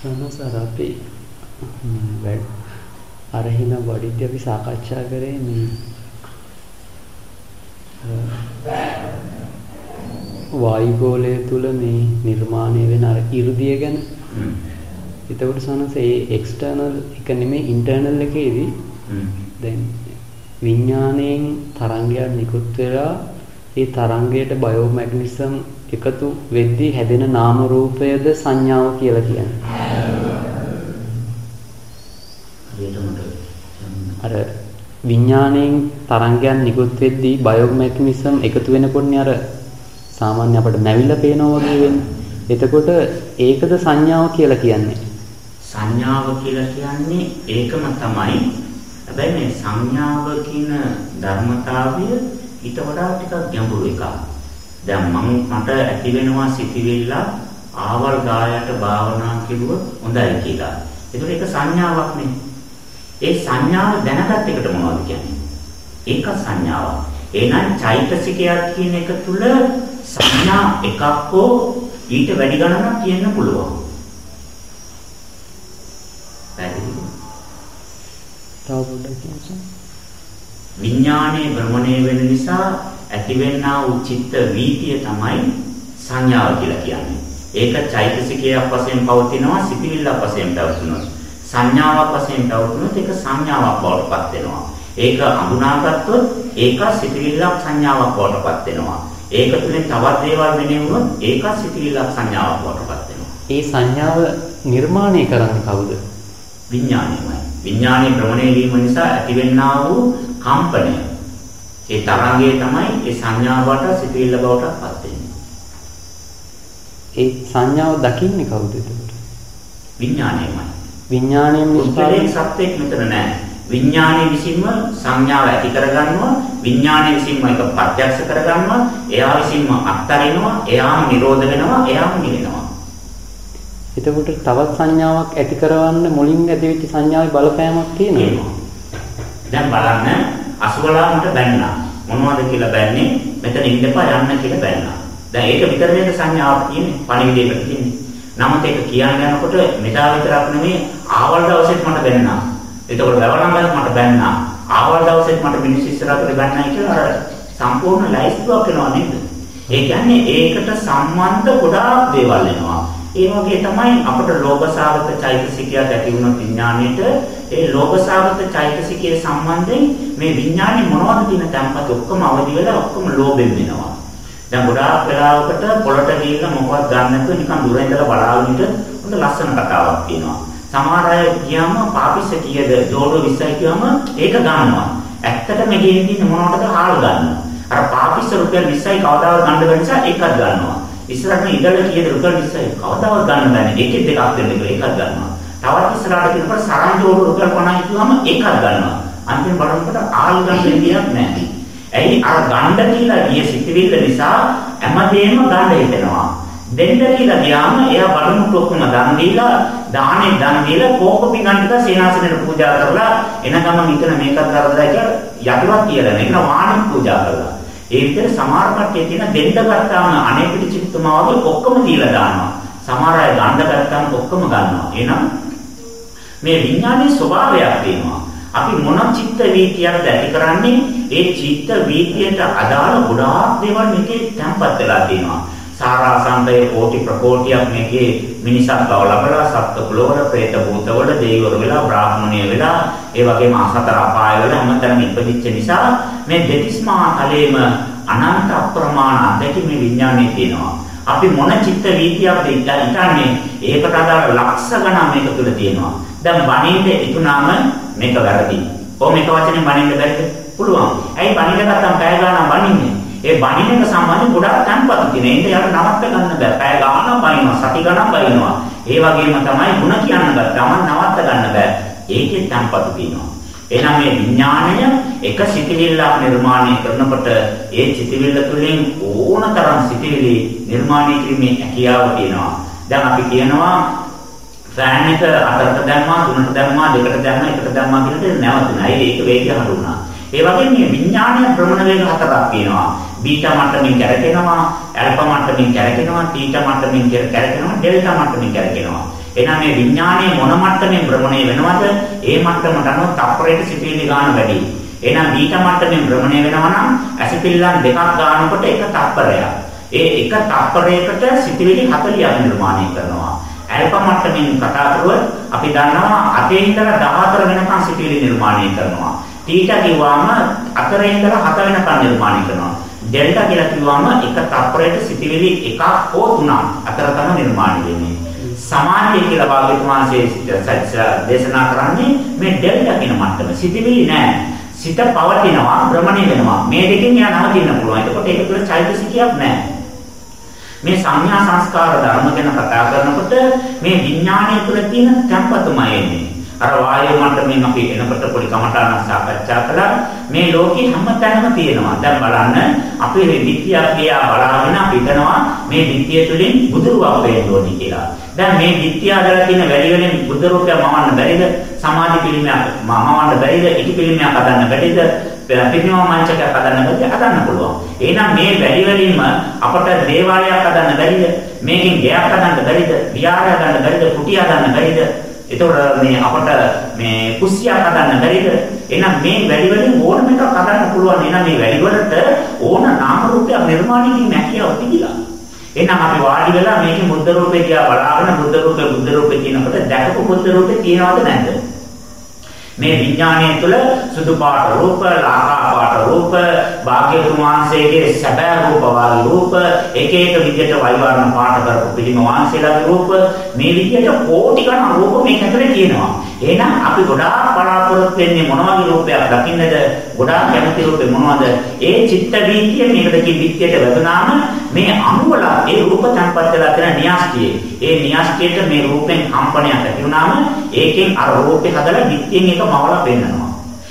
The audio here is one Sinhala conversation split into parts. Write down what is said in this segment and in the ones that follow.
සනසර අපි අර හින වඩිද්දී අපි සාකච්ඡා කරේ මේ වායුගෝලය තුල මේ නිර්මාණය වෙන අර 이르දිය ගැන. එතකොට සනස ඒ එක්ස්ටර්නල් එක නෙමෙයි ඉන්ටර්නල් එකේදී දැන් විඥාණයෙන් තරංගයක් නිකුත් වෙලා ඒ තරංගයට බයෝමැග්නිසම් එකතු වෙද්දී හැදෙන නාම රූපයද සංඥාව කියලා කියන්නේ. අර විඥාණයෙන් තරංගයන් නිකුත් වෙද්දී බයෝමැග්නිසම් එකතු වෙනකොටනේ අර සාමාන්‍ය අපිට නැවිලා පේනවා වගේ වෙන්නේ. එතකොට ඒකද සංඥාව කියලා කියන්නේ. සංඥාව කියලා කියන්නේ ඒකම තමයි. හැබැයි මේ සංඥාව කියන ධර්මතාවය ඊට වඩා ටිකක් ගැඹුරු එකක්. දැන් මම මට ඇති වෙනවා සිතිවිල්ල ආවල් ගායට භාවනා කෙරුවොත් හොඳයි කියලා. ඒකට ඒක සංඥාවක් නේ. ඒ සංඥාව දැනගත් එකට මොනවද කියන්නේ? ඒක සංඥාවක්. එහෙනම් චෛතසිකයක් කියන එක තුල සංඥා එකක් හෝ ඊට වැඩි ගණනක් කියන්න පුළුවන්. පැහැදිලිද? තව පොඩ්ඩක් කියන්න. විඥානයේ භ්‍රමණය වෙන නිසා ඇතිවෙනා වූ චිත්ත වීතිය තමයි සංඥාව කියලා කියන්නේ. ඒක චෛතසිකයක් වශයෙන් පවතිනවා, සිතිවිල්ලක් වශයෙන් පවතිනවා. සංඥාවක් වශයෙන් පවතිනොත් ඒක සංඥාවක් බවට පත් වෙනවා. ඒක අඳුනාගත්තොත් ඒක සිතිවිල්ලක් සංඥාවක් බවට පත් වෙනවා. ඒක තුලින් තවත් දේවල් වෙනෙවුනොත් ඒක සිතිවිල්ලක් සංඥාවක් බවට පත් වෙනවා. ඒ සංඥාව නිර්මාණය කරන්නේ කවුද? විඥානයමයි. විඥානයේ භ්‍රමණය වීම නිසා ඇතිවෙනා වූ කම්පනය. ඒ තරංගය තමයි ඒ සංඥාවට සිතිවිල්ල බවට පත් වෙන්නේ. ඒ සංඥාව දකින්නේ කවුද එතකොට? විඥානයමයි. විඥාණයෙන් නිෂ්පාදනය සත්‍යයක් මෙතන නැහැ. විඥානයේ විසින්ම සංඥාව ඇති කරගන්නවා. විඥානයේ විසින්ම ඒක ප්‍රත්‍යක්ෂ කරගන්නවා. එයා විසින්ම අත්හරිනවා. එයාම නිරෝධ වෙනවා. එයාම නිවෙනවා. එතකොට තවත් සංඥාවක් ඇති කරවන්න මුලින් ඇතිවෙච්ච සංඥාවේ බලපෑමක් තියෙනවා. දැන් බලන්න අසුබලාමට බැන්නා. මොනවද කියලා බැන්නේ? මෙතන ඉඳපා යන්න කියලා බැන්නා. දැන් ඒක විතර නේද සංඥාවක් තියෙන්නේ? පණිවිඩයකට තියෙන්නේ. නමුත් ඒක කියන්න යනකොට මෙතන විතරක් නෙමෙයි ආවල් දවසෙත් මට බැන්නා එතකොට වැවලංගත් මට බැන්නා. ආවල් දවසෙත් මට මිනිස් ඉස්සරහට බැන්නයි කියලා අර සම්පූර්ණ ලයිස්තුවක් වෙනවා නේද? ඒ කියන්නේ ඒකට සම්බන්ධ ගොඩාක් දේවල් එනවා. ඒ වගේ තමයි අපට ලෝභසාගත චෛතසිකයක් ඇති වුණ විඥාණයට ඒ ලෝභසාගත චෛතසිකයේ සම්බන්ධයෙන් මේ විඥානේ මොනවද කියන තැන්පත් ඔක්කොම අවදි වෙලා ඔක්කොම ලෝභෙන් වෙනවා. දැන් ගොඩාක් වෙලාවකට පොළට ගිහිල්ලා මොකවත් ගන්න නැතුව නිකන් දුර ඉඳලා බලාගෙන ඉන්න හොඳ ලස්සන කතාවක් තියෙනවා. සමහර අය කියම පාපිස්ස කීයද ජෝඩෝ 20යි කියවම ඒක ගන්නවා. ඇත්තටම ගෙයින් තියෙන මොනවටද හාල් ගන්නවා. අර පාපිස්ස රුපියල් 20යි කවදාවත් ගන්න බැරි නිසා ඒකත් ගන්නවා. ඉස්සරහට ඉඩල කීයද රුපියල් 20යි කවදාවත් ගන්න බැහැ. ඒකෙත් දෙකක් දෙන්න කියලා ඒකත් ගන්නවා. තවත් ඉස්සරහට කියනකොට සරන් ජෝඩෝ රුපියල් 50යි කියවම ඒකත් ගන්නවා. අන්තිම බලනකොට ආල් ගන්න දෙයක් නැහැ. ඇයි අර ගන්න කියලා ගිය සිතිවිල්ල නිසා හැමදේම ගන්න හිතෙනවා. දෙන්න කියලා ගියාම එයා බලමුට ඔක්කොම දන් දීලා දාහනේ දන් දීලා කෝප පිඟන් ටික සේනාසනෙට පූජා කරලා එන ගමන් හිතන මේකත් කරදරයි කියලා යටිවත් කියලා නේ. ඒක වාණි පූජා කරලා. ඒ විතර සමහර කට්ටිය තියෙන දෙන්න ගත්තාම අනේ පිටිචිත්තමාව ඔක්කොම දීලා දානවා. සමහර අය ගන්න ගත්තාම ඔක්කොම ගන්නවා. එහෙනම් මේ විඥානයේ ස්වභාවයක් තියෙනවා. අපි මොන චිත්ත වීතියක්ද ඇති කරන්නේ? ඒ චිත්ත වීතියට අදාළ ගොඩාක් දේවල් මේකේ තැම්පත් වෙලා තියෙනවා. සාරාසංකය කෝටි ප්‍රකෝටියක් මේකේ මිනිසක් බව ලබලා සත්ත්ව කුලවල പ്രേත භූතවල දෙවිවරු වෙලා බ්‍රාහ්මණය වෙලා ඒ වගේම අසතර අපාය වල හැමතැනම ඉපදිච්ච නිසා මේ දෙතිස්මා තලයේම අනන්ත අප්‍රමාණ අධ්‍යක්ෂ මේ විඥානයේ තියෙනවා. අපි මොන චිත්ත වීතියක්ද ඉතන්නේ ඒකට අදාළ ලක්ෂ ගණන් මේක තුල තියෙනවා. දැන් බණින්ද ඉතුනාම මේක වැරදි. කොහොම එක වචනේ බණින්න බැරිද? පුළුවන්. ඇයි බණින්න ගත්තම පැය ගානක් බණින්නේ? ඒ බණිනක සම්බන්ධ ගොඩක් තන්පත් තියෙන. ඒකට යට නවත්ත ගන්න බෑ. පැය ගානක් බයිනවා, සති ගණන් බයිනවා. ඒ වගේම තමයි ಗುಣ කියන්න ගත්තම නවත්ත ගන්න බෑ. ඒකේ තන්පත් තියෙනවා. එහෙනම් මේ විඥාණය එක සිතිවිල්ලක් නිර්මාණය කරනකොට ඒ සිතිවිල්ල තුළින් ඕනතරම් සිතිවිලි නිර්මාණය කිරීමේ හැකියාව තියෙනවා. දැන් අපි කියනවා ෆෑන් එක අතරට දැම්මා, තුනට දැම්මා, දෙකට දැම්මා, එකට දැම්මා කියන දේ නැවතුණා. ඒක වේගය හඳු වුණා. ඒ වගේ මේ විඥානය භ්‍රමණ වේග හතරක් තියෙනවා. බීටා මට්ටමින් කැරකෙනවා, ඇල්ෆා මට්ටමින් කැරකෙනවා, තීටා මට්ටමින් කැරකෙනවා, ඩෙල්ටා මට්ටමින් කැරකෙනවා. එහෙනම් මේ විඥානයේ මොන මට්ටමින් භ්‍රමණය වෙනවද? ඒ මට්ටමට අනුව තප්පරයට සිටිවිලි ගන්න වැඩි. එහෙනම් බීට මට්ටමින් භ්‍රමණය වෙනවා නම් ඇසිපිල්ලන් දෙකක් ගන්නකොට එක තප්පරයක්. ඒ එක තප්පරයකට සිටිවිලි 40ක් නිර්මාණය කරනවා. ඇල්ප මට්ටමින් කතා කරුවොත් අපි දන්නවා අතේ ඉඳලා 14 වෙනකන් සිටිවිලි නිර්මාණය කරනවා. තීටා කිව්වම අතරේ ඉඳලා 7 වෙනකන් නිර්මාණය කරනවා. ඩෙල්ටා කියලා කිව්වම එක තප්පරයකට සිටිවිලි එකක් හෝ තුනක් අතර තමයි නිර්මාණය වෙන්නේ. සමාධිය කියලා භාග්‍යතුන් වහන්සේ දේශනා කරන්නේ මේ ඩෙල්ටා කියන මට්ටම. සිටිවිලි නෑ. සිත පවතිනවා භ්‍රමණය වෙනවා. මේ දෙකෙන් එයා නවතින්න පුළුවන්. එතකොට ඒක තුළ චෛතසිකයක් නෑ. මේ සංඥා සංස්කාර ධර්ම ගැන කතා කරනකොට මේ විඥානය තුළ තියෙන tempatuමයි එන්නේ. අර වායු මට්ටමින් අපි එනකොට පොඩි කමඨාන සාකච්ඡා කළා මේ ලෝකේ හැමතැනම තියෙනවා. දැන් බලන්න අපි විද්‍යා ක්‍රියා බලාගෙන අපි හිතනවා මේ විද්‍යාව තුළින් බුදුරුවක් වෙන්න ඕනි කියලා. දැන් මේ විද්‍යාව දලා තියෙන වැඩි වලින් බුදු රූපය මවන්න බැරිද? සමාධි පිළිමයක් මවන්න බැරිද? ඉටි පිළිමයක් හදන්න බැරිද? පිරිනවම් මංචකයක් හදන්න බැරිද? හදන්න පුළුවන්. එහෙනම් මේ වැඩි වලින්ම අපට දේවාලයක් හදන්න බැරිද? මේකෙන් ගෙයක් හදන්න බැරිද? විහාරයක් හදන්න බැරිද? කුටියක් හදන්න බැරිද? එතකොට මේ අපට මේ කුස්සියක් හදන්න බැරිද? එහෙනම් මේ වැඩි වලින් ඕනම එකක් හදන්න පුළුවන්. එහෙනම් මේ වැඩි වලට ඕන නාම රූපයක් නිර්මාණය කිරීම හැකියාව තිබිලා. එහෙනම් අපි වාඩි වෙලා මේකේ බුද්ධ රූපේ දිහා බලාගෙන බුද්ධ රූපේ බුද්ධ රූපේ කියනකොට දැකපු බුද්ධ රූපේ තියනවද නැද්ද? මේ විඥාණය තුළ සුදු පාට රූප, ලාකා පාට රූප, භාග්‍යතුන් වහන්සේගේ සැබෑ රූප වාගේ රූප, එක එක විදිහට වෛවර්ණ පාට කරපු පිළිම වහන්සේලාගේ රූප, මේ විදිහට කෝටි ගණන් රූප මේක ඇතුලේ තියෙනවා. එහෙනම් අපි ගොඩාක් බලාපොරොත්තු වෙන්නේ මොන වගේ රූපයක් දකින්නද? ගොඩාක් කැමති රූපේ මොනවද? ඒ චිත්ත වීතිය මේකට කි විත්‍යයට වැදුනාම මේ අණුවල ඒ රූප තැන්පත් වෙලා තියෙන න්‍යාස්තියේ. ඒ න්‍යාස්තියට මේ රූපෙන් කම්පනයක් ඇති වුනාම ඒකෙන් අර රූපේ හදලා විත්‍යෙන් එක මවලා පෙන්නනවා.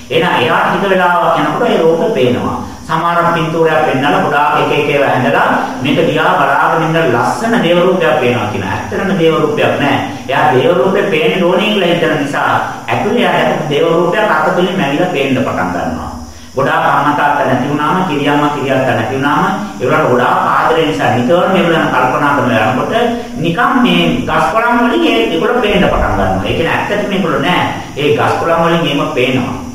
එහෙනම් එයාට හිත වෙලාවක් යනකොට ඒ රූප පේනවා. සමහර පින්තූරයක් පෙන්නලා ගොඩාක් එක එක ඒවා හැඳලා මේක දිහා බලාගෙන ඉන්න ලස්සන දේව රූපයක් පේනවා කියන. ඇත්තටම දේව රූපයක් නෑ. එයා දේව රූපේ පේන්න ඕනේ කියලා හිතන නිසා ඇතුලේ යාට දේව රූපයක් අතතුලින් මැවිලා පේන්න පටන් ගන්නවා. ගොඩාක් අම්මා තාත්තා නැති වුණාම කිරියම්මා කිරියත්තා නැති වුණාම ඒවලට ගොඩාක් ආදරේ නිසා නිතරම මේගොල්ලන් කල්පනා කරන යනකොට නිකම් මේ ගස්කොළන් වලින් ඒගොල්ලෝ පේන්න පටන් ගන්නවා. ඒ කියන්නේ ඇත්තටම මේගොල්ලෝ නෑ. ඒ ගස්කොළන් වලින් එහෙම පේනවා.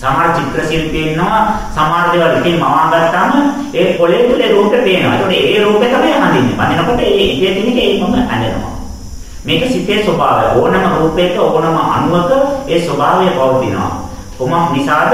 සමහර චිත්‍ර ශිල්පී ඉන්නවා සමහර දේවල් ඉතින් මවා ගත්තාම ඒ පොළේ තුල රූපේ පේනවා. ඒකට ඒ රූපේ තමයි හඳින්නේ. වදිනකොට ඒ ඉතියේ තියෙන එක ඒකම ඇඳෙනවා. මේක සිතේ ස්වභාවය. ඕනම රූපයක ඕනම අණුවක ඒ ස්වභාවය පවතිනවා. කොමක් නිසාද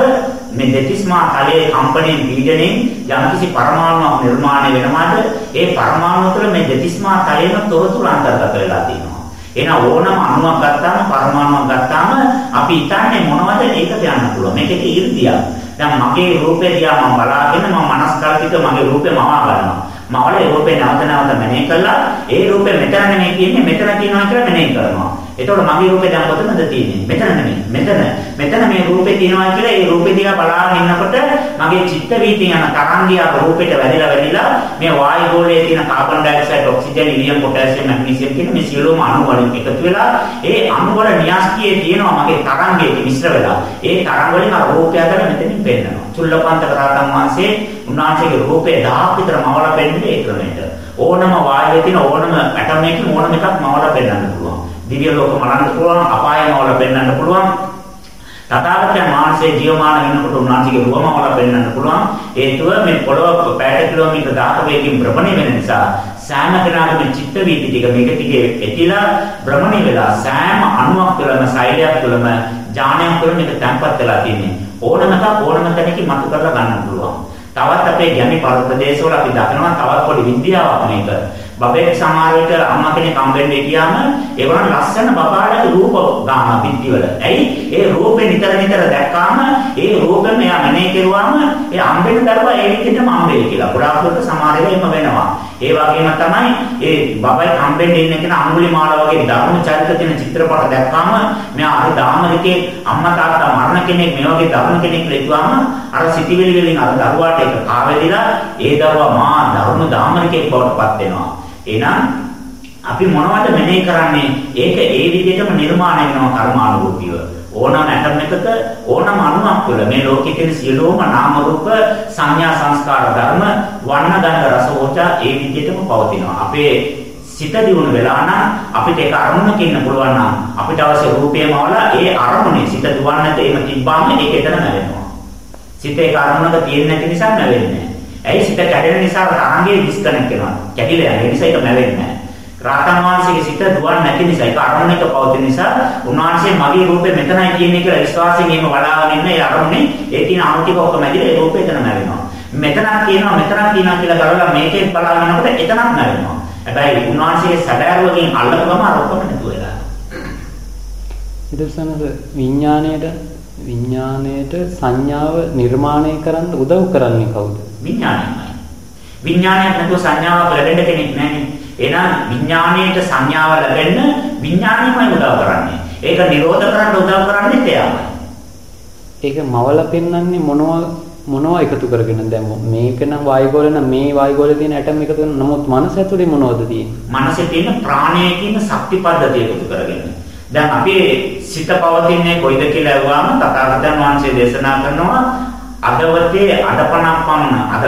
මේ දෙතිස්මා තලයේ කම්පණයෙන් පීඩණයෙන් යම්කිසි පරමාණුවක් නිර්මාණය වෙනවාද ඒ පරමාණුව තුළ මේ දෙතිස්මා තලයේම තොරතුරු අන්තර්ගත වෙලා තියෙනවා. එහෙනම් ඕනම අණුවක් ගත්තාම පරමාණුවක් ගත්තාම අපි හිතන්නේ මොනවද ඒක කියන්න පුළුවන්. මේකේ ඉර්ධියක්. දැන් මගේ රූපේ දිහා මම බලාගෙන මම මනස්කාරතික මගේ රූපේ මවා ගන්නවා. මවල රූපේ නැවත නැවත මෙනෙහි කළා ඒ රූපේ මෙතන නෙමෙයි කියන්නේ මෙතන තියෙනවා කියලා මෙනෙහි කරනවා. එතකොට මගේ රූපේ දැන් කොතනද තියෙන්නේ? මෙතන නෙමෙයි. මෙතන. මෙතන මේ රූපේ තියෙනවා කියලා ඒ රූපේ දිහා බලාගෙන ඉන්නකොට මගේ චිත්ත වීතිය යන තරංගියා රූපෙට වැදිලා වැදිලා මේ වායු ගෝලයේ තියෙන carbon dioxide, oxygen, helium, potassium, magnesium කියන මේ සියලුම අණු වලින් එකතු වෙලා ඒ අණු වල න්‍යාස්තියේ තියෙනවා මගේ තරංගයේ මිශ්‍ර වෙලා. ඒ තරංග වලින් අර රූපය හදලා මෙතනින් පෙන්නනවා. චුල්ලපන්තක රහතන් වහන්සේ උන්වහන්සේගේ රූපේ දහක් විතර මවලා පෙන්නන්නේ ඒ ක්‍රමයට. ඕනම වායුවේ තියෙන ඕනම ඇටම් එකකින් ඕනම එකක් මවලා පෙන්නන්න පුළුවන්. දිව්‍ය ලෝක මලන්න පුළුවන්, අපායම වල පෙන්වන්න පුළුවන්. තථාගතයන් වහන්සේ ජීවමාන වෙනකොට උන්වහන්සේගේ රුවම වල පෙන්වන්න පුළුවන්. හේතුව මේ පොළොව පැයට කිලෝමීටර් 10 වේගකින් භ්‍රමණය වෙන නිසා සෑම කෙනාගේම චිත්ත වීති ටික මේක ටිකේ ඇතිලා භ්‍රමණය වෙලා සෑම අණුවක් තුළම සෛලයක් තුළම ඥානයක් තුළ මේක තැම්පත් වෙලා තියෙන්නේ. ඕනම එකක් ඕනම තැනකින් මතු කරලා ගන්න පුළුවන්. තවත් අපේ ගැමි ප්‍රදේශවල අපි දකිනවා තවත් පොඩි විද්‍යාවක් මේක. බබෙක් සමහර විට අම්මා කෙනෙක් හම්බෙන්නේ ගියාම ඒගොල්ලන් ලස්සන බබාලගේ රූප ගන්න පිටිවල. ඇයි? ඒ රූපේ නිතර නිතර දැක්කාම ඒ රූපෙම එයා මනේ කෙරුවාම ඒ හම්බෙන්න දරුවා ඒ විදිහටම හම්බෙයි කියලා. ගොඩාක් දුරට සමහර වෙලාවෙම වෙනවා. ඒ වගේම තමයි ඒ බබයි හම්බෙන්න ඉන්න කෙනා අඟුලිමාල වගේ ධර්ම චරිත තියෙන චිත්‍රපට දැක්කාම මෙයා අර ධාමරිකේ අම්මා තාත්තා මරණ කෙනෙක් මේ වගේ ධර්ම කෙනෙක් ලැබුවාම අර සිටිවිලි වලින් අර දරුවාට ඒක කාවැදිලා ඒ දරුවා මා ධර්ම ධාමරිකෙක් බවට පත් වෙනවා. එහෙනම් අපි මොනවද මෙනෙහි කරන්නේ? ඒක ඒ විදිහටම නිර්මාණය වෙනවා කර්මානුභූතිය. ඕනම ඇටම් එකක ඕනම අණුවක් තුළ මේ ලෝකයේ තියෙන සියලුම නාම රූප සංඥා සංස්කාර ධර්ම වර්ණ ගන්ධ රස ඕජා ඒ විදිහටම පවතිනවා. අපේ සිත දියුණු වෙලා නම් අපිට ඒක අරමුණක ඉන්න පුළුවන් නම් අපිට අවශ්‍ය රූපේමවල ඒ අරමුණේ සිත දුවන්නට එහෙම තිබ්බාම ඒක එතන නැවෙනවා. සිත ඒක අරමුණක තියෙන්නේ නැති නිසා නැවෙන්නේ. ඇයි සිත කැඩෙන නිසා තරංගේ ඩිස්කනෙක්ට් වෙනවා. කැඩිලා යන නිසා ඒක නැවෙන්නේ නැහැ. රාතන් වහන්සේගේ සිත දුවන්නේ නැති නිසා ඒක අරමුණක පවතින නිසා උන්වහන්සේ මගේ රූපේ මෙතනයි කියන්නේ කියලා විශ්වාසයෙන් එහෙම බලාගෙන ඉන්න ඒ අරමුණේ ඒ තියෙන අමුතික ඔක්කොම ඇදිලා ඒ රූපේ එතන නැවෙනවා. මෙතනක් තියෙනවා මෙතනක් තියෙනවා කියලා කරලා මේකේ බලාගෙන යනකොට එතනක් නැවෙනවා. හැබැයි උන්වහන්සේගේ සැබෑරුවකින් අල්ලපු ගම අර ඔක්කොම නැතුව වෙලා. ඊටසනද විඥාණයට විඥාණයට සංඥාව නිර්මාණය කරන්න උදව් කරන්නේ කවුද? විඥාණයමයි. විඥාණයක් නැතුව සංඥාවක් ලැබෙන්න කෙනෙක් නැහැ. එහෙනම් විඥාණයට සංඥාව ලැබෙන්න විඥාණයමයි උදව් කරන්නේ. ඒක නිරෝධ කරන්න උදව් කරන්නේ එයාමයි. ඒක මවල පෙන්වන්නේ මොනවා මොනවා එකතු කරගෙන දැන් මේක නම් වායුගෝල නම් මේ වායුගෝලේ තියෙන ඇටම් එකතු කරන නමුත් මනස ඇතුලේ මොනවද තියෙන්නේ? මනසේ තියෙන ප්‍රාණය කියන ශක්ති පද්ධතිය එකතු කරගෙන. දැන් අපි සිත පවතින්නේ කොයිද කියලා අහුවාම තථාගතයන් වහන්සේ දේශනා කරනවා අදවතේ අදපණක් පමණ අද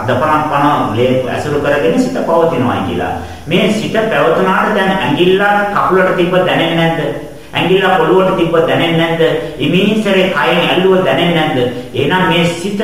අදපණක් පමණ ලේ ඇසුරු කරගෙන සිත පවතිනවායි කියලා. මේ සිත පැවතුනාට දැන් ඇඟිල්ල කකුලට තිබ්බ දැනෙන්නේ නැද්ද? ඇඟිල්ල පොළොවට තිබ්බ දැනෙන්නේ නැද්ද? ඉමීසරේ කයෙන් ඇල්ලුව දැනෙන්නේ නැද්ද? එහෙනම් මේ සිත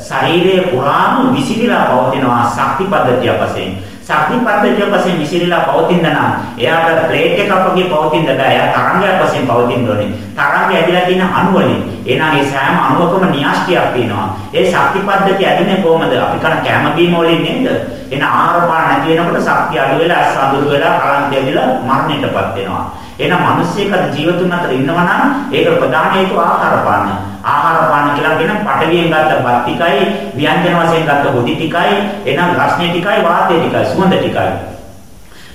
ශරීරයේ පුරාම විසිරීලා පවතිනවා ශක්ති පද්ධතිය වශයෙන්. ශක්ති පද්ධතිය වශයෙන් විසිරීලා පවතින නම් එයාට ප්ලේට් එකක් වගේ පවතින්න බෑ. එයා තරංගයක් වශයෙන් පවතින්න ඕනේ. තරංගය ඇදලා තියෙන අණු වලින්. එහෙනම් මේ සෑම අණුවකම න්‍යාස්තියක් තියෙනවා. ඒ ශක්ති පද්ධතිය ඇදෙන්නේ කොහමද? අපි කන කැම බීම වලින් නේද? එහෙනම් ආහාර පාන නැති වෙනකොට ශක්තිය අඩු වෙලා අස් අඳුර වෙලා කලන්තය ඇදලා මරණයටපත් වෙනවා. එහෙනම් මිනිස්සෙක් ජීවතුන් අතර ඉන්නවා නම් ඒක ප්‍රධාන හේතුව ආහාර පාන. ආහාර පාන කියලා කියන පටවියෙන් ගත්ත බත් ටිකයි, ව්‍යංජන වශයෙන් ගත්ත හොදි ටිකයි, එහෙනම් රස්නේ ටිකයි, වාතය ටිකයි, සුවඳ ටිකයි.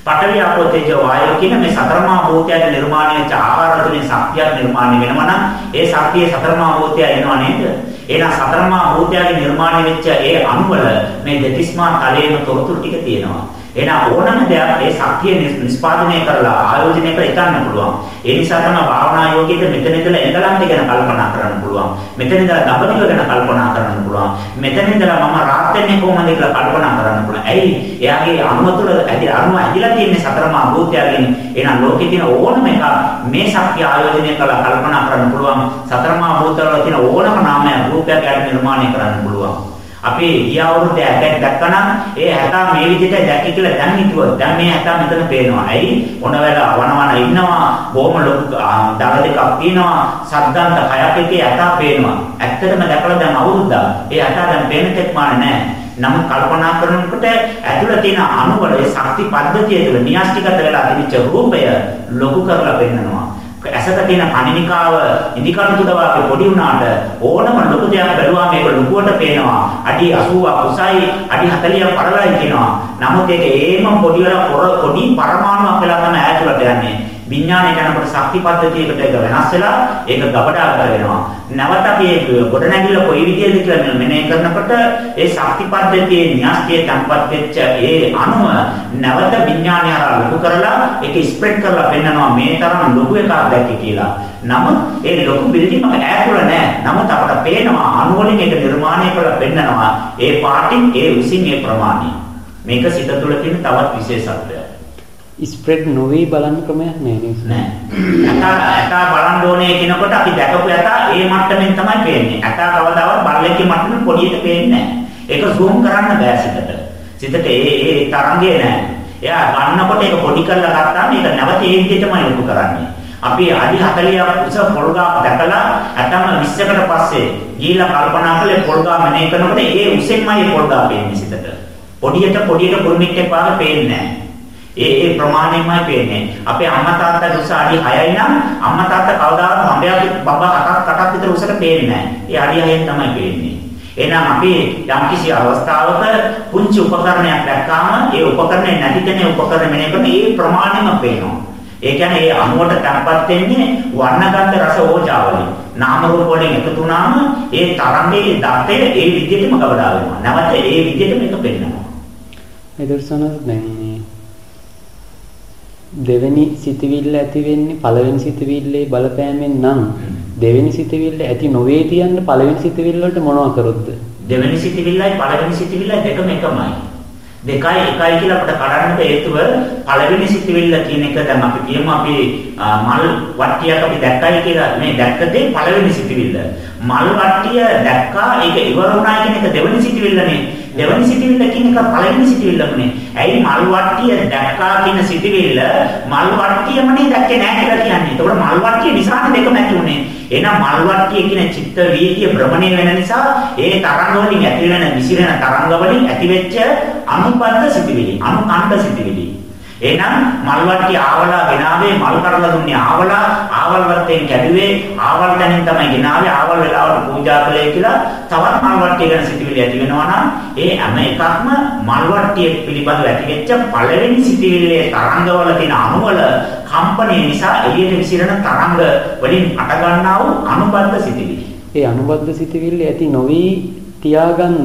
පඨවි ආපෝ තේජෝ වායෝ කියන මේ සතරමා භූතයන් නිර්මාණය වෙච්ච ආහාර තුලින් ශක්තියක් නිර්මාණය වෙනවා නම් ඒ ශක්තිය සතරමා භූතය එනවා නේද? එහෙනම් සතරමා භූතයන්ගේ නිර්මාණය වෙච්ච ඒ අණුවල මේ දෙතිස්මා තලයේම තොරතුරු ටික තියෙනවා. එහෙනම් ඕනම දෙයක් ඒ ශක්තිය නිෂ්පාදනය කරලා ආයෝජනය කර ඉතන්න පුළුවන්. ඒ නිසා තමයි භාවනා යෝගීට මෙතන ඉඳලා එංගලන්ත ගැන කල්පනා කරන්න පුළුවන්. මෙතන ඉඳලා දඹදිව ගැන කල්පනා කරන්න පුළුවන්. මෙතන ඉඳලා මම රාත් වෙන්නේ කොහොමද කියලා කල්පනා කරන්න පුළුවන්. ඇයි? එයාගේ අණුව තුළ ඇදි අණුව ඇදිලා තියෙන සතරමා භූතයන්ගෙන් එහෙනම් ලෝකේ තියෙන ඕනම එකක් මේ ශක්තිය ආයෝජනය කරලා කල්පනා කරන්න පුළුවන්. සතරමා භූතවල තියෙන ඕනම නාමයක් රූපයක් නිර්මාණය කරන්න පුළුවන්. අපි ගිය අවුරුද්දේ ඇටක් දැක්කනම් ඒ ඇට මේ විදිහට දැක්කේ කියලා දැන් හිතුවා. දැන් මේ ඇට මෙතන පේනවා. ඇයි? ඔනවැල වනවන ඉන්නවා. බොහොම ලොකු දල දෙකක් තියෙනවා. සද්දන්ත හයක් එකේ ඇට පේනවා. ඇත්තටම දැකලා දැන් අවුරුද්දක්. ඒ ඇට දැන් පේන තෙක් මාන නැහැ. නමුත් කල්පනා කරනකොට ඇතුළේ තියෙන අණුවල ශක්ති පද්ධතිය තුළ න්‍යාස්තිගත වෙලා තිබිච්ච රූපය ලොකු කරලා පෙන්නනවා. ඇසට තියෙන කණිනිකාව ඉදිකටු තුඩවාගේ පොඩි වුණාට ඕනම ලොකු දෙයක් බැලුවා මේක ලොකුවට පේනවා. අඩි 80ක් උසයි, අඩි 40ක් පරලයි කියනවා. නමුත් ඒක ඒමම පොඩි වෙලා පොඩි පරමාණුවක් වෙලා තමයි ඈතුලට යන්නේ. විඥාණයට යනකොට ශක්ති පද්ධතියකට ඒක වෙනස් වෙලා ඒක ගබඩා කරගෙනවා. නැවත අපි ඒක ගොඩනැගිල්ල කොයි විදිහද කියලා මෙනෙහි කරනකොට ඒ ශක්ති පද්ධතියේ න්‍යාස්තිය තම්පත් වෙච්ච ඒ අණුව නැවත විඥාණය හරහා ලොකු කරලා ඒක ස්ප්‍රෙඩ් කරලා පෙන්නනවා මේ තරම් ලොකු එකක් දැක්කේ කියලා. නමුත් ඒ ලොකු බිල්ඩින් එක ඈතුල නැහැ. නමුත් අපට පේනවා අණු වලින් ඒක නිර්මාණය කරලා පෙන්නනවා. ඒ පාටින් ඒ උසින් ඒ ප්‍රමාණය. මේක සිත තුළ තියෙන තවත් විශේෂත්වයක්. ස්ප්‍රෙඩ් නොවි බලන්න ක්‍රමයක් නෑ නේද? නෑ. ඇතා ඇතා බලන්න ඕනේ කියනකොට අපි දැකපු ඇතා ඒ මට්ටමින් තමයි පේන්නේ. ඇතා කවදාවත් බල්ලෙක්ගේ මට්ටමින් පොඩියට පේන්නේ නෑ. ඒක zoom කරන්න බෑ සිතට. සිතට ඒ ඒ තරංගය නෑ. එයා ගන්නකොට ඒක පොඩි කරලා ගත්තාම ඒක නැවත ඒ විදිහටමයි ලොකු කරන්නේ. අපි අඩි 40ක් උස පොල්ගා දැකලා ඇතම 20කට පස්සේ ගිහිල්ලා කල්පනා කළේ පොල්ගා මනේ කරනකොට ඒ උසෙන්මයි පොල්ගා පේන්නේ සිතට. පොඩියට පොඩියට කුරුමිට්ටේ පාගේ පේන්නේ නෑ. ඒ ඒ ප්‍රමාණයෙන්මයි පේන්නේ. අපේ අම්මා තාත්තා උස අඩි 6යි නම් අම්මා තාත්තා කවදාවත් හම්බයක් බබා හතක් අටක් විතර උසට පේන්නේ නැහැ. ඒ අඩි 6න් තමයි පේන්නේ. එහෙනම් අපි යම්කිසි අවස්ථාවක පුංචි උපකරණයක් දැක්කාම ඒ උපකරණය නැති තැන උපකරණ මෙනේ කරන ඒ ප්‍රමාණයම පේනවා. ඒ කියන්නේ ඒ අණුවට තැම්පත් වෙන්නේ වර්ණගන්ධ රස ඕජාවලින්. නාම රූප වලින් එකතු වුණාම ඒ තරංගයේ දත්තය ඒ විදිහටම ගබඩා වෙනවා. නැවත ඒ විදිහටම එක පෙන්නනවා. ඒ දර්ශන දැන් දෙවෙනි සිතවිල්ල ඇති වෙන්නේ පළවෙනි සිතවිල්ලේ බලපෑමෙන් නම්. දෙවෙනි සිතවිල්ල ඇති නොවේ තියන්න පළවෙනි සිතවිල්ල වලට මොනව කරොත්ද? දෙවෙනි සිතවිල්ලයි පළවෙනි සිතවිල්ලයි දෙකම එකමයි. දෙකයි එකයි කියලා අපිට කඩන්න හේතුව පළවෙනි සිතිවිල්ල කියන එක දැන් අපි කියමු අපි මල් වට්ටියක් අපි දැක්කයි කියලා. මේ දැක්ක දේ පළවෙනි සිතිවිල්ල. මල් වට්ටිය දැක්කා ඒක ඉවර වුණා කියන එක දෙවෙනි සිතිවිල්ලනේ. දෙවෙනි සිතිවිල්ල කියන එක පළවෙනි සිතිවිල්ලමනේ. ඇයි මල් වට්ටිය දැක්කා කියන සිතිවිල්ල මල් වට්ටියමනේ දැක්කේ නැහැ කියලා කියන්නේ. ඒතකොට මල් වට්ටිය නිසානේ දෙකම ඇති උනේ. එහෙනම් මල් වට්ටිය කියන චිත්ත වීතිය භ්‍රමණය වෙන නිසා ඒ තරංග වලින් ඇති වෙන විසිරෙන තරංග වලින් ඇතිවෙච්ච අනුබද්ධ සිතිවිලි, අනුකණ්ඩ සිතිවිලි. එහෙනම් මල්වට්ටි ආවලා ගෙනාවේ මල් කරලා දුන්නේ ආවලා ආවල් වත්තෙන් කැඩුවේ ආවල් තැනින් තමයි ගෙනාවේ ආවල් වෙලාවට පූජා කළේ කියලා තවත් මල්වට්ටිය ගැන සිතිවිලි ඇති වෙනවා නම් ඒ හැම එකක්ම මල්වට්ටිය පිළිබඳව ඇතිවෙච්ච පළවෙනි සිතිවිල්ලේ තරංගවල තියෙන අණුවල කම්පනය නිසා එළියට විසිරෙන තරංග වලින් අට ගන්නා වූ අනුබද්ධ සිතිවිලි. ඒ අනුබද්ධ සිතිවිල්ල ඇති නොවි තියාගන්න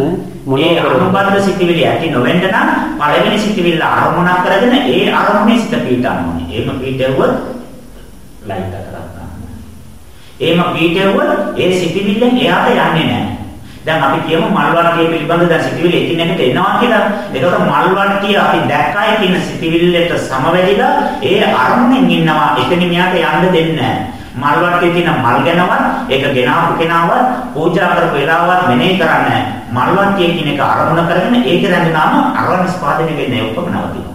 මොනවා කරන්නේ? අනුබද්ධ සිතිවිලි ඇති නොවෙන්න නම් පළවෙනි සිතිවිල්ල අරමුණක් කරගෙන ඒ අරමුණේ සිත පීඩන්න ඕනේ. එහෙම පීඩෙව්වොත් ලයිට් එක කරගන්න. එහෙම පීඩෙව්වොත් ඒ සිතිවිල්ලෙන් එයාට යන්නේ නැහැ. දැන් අපි කියමු මල් වට්ටිය පිළිබඳ දැන් සිතිවිලි එකිනෙකට එනවා කියලා. ඒකට මල් වට්ටිය අපි දැක්කයි කියන සිතිවිල්ලට සමවැදිලා ඒ අරමුණෙන් ඉන්නවා. එතනින් මෙයාට යන්න දෙන්නේ නැහැ. මල් වටේ තියෙන මල් ගැනවත් ඒක ගෙනාවු කෙනාවත් පූජා කරපු වෙලාවත් මෙනෙහි කරන්නේ මල් වටේ කියන එක අරමුණ කරගෙන ඒක රැඳෙනාම අරව නිස්පාදනය වෙන්නේ ඔක්කොම නවතිනවා.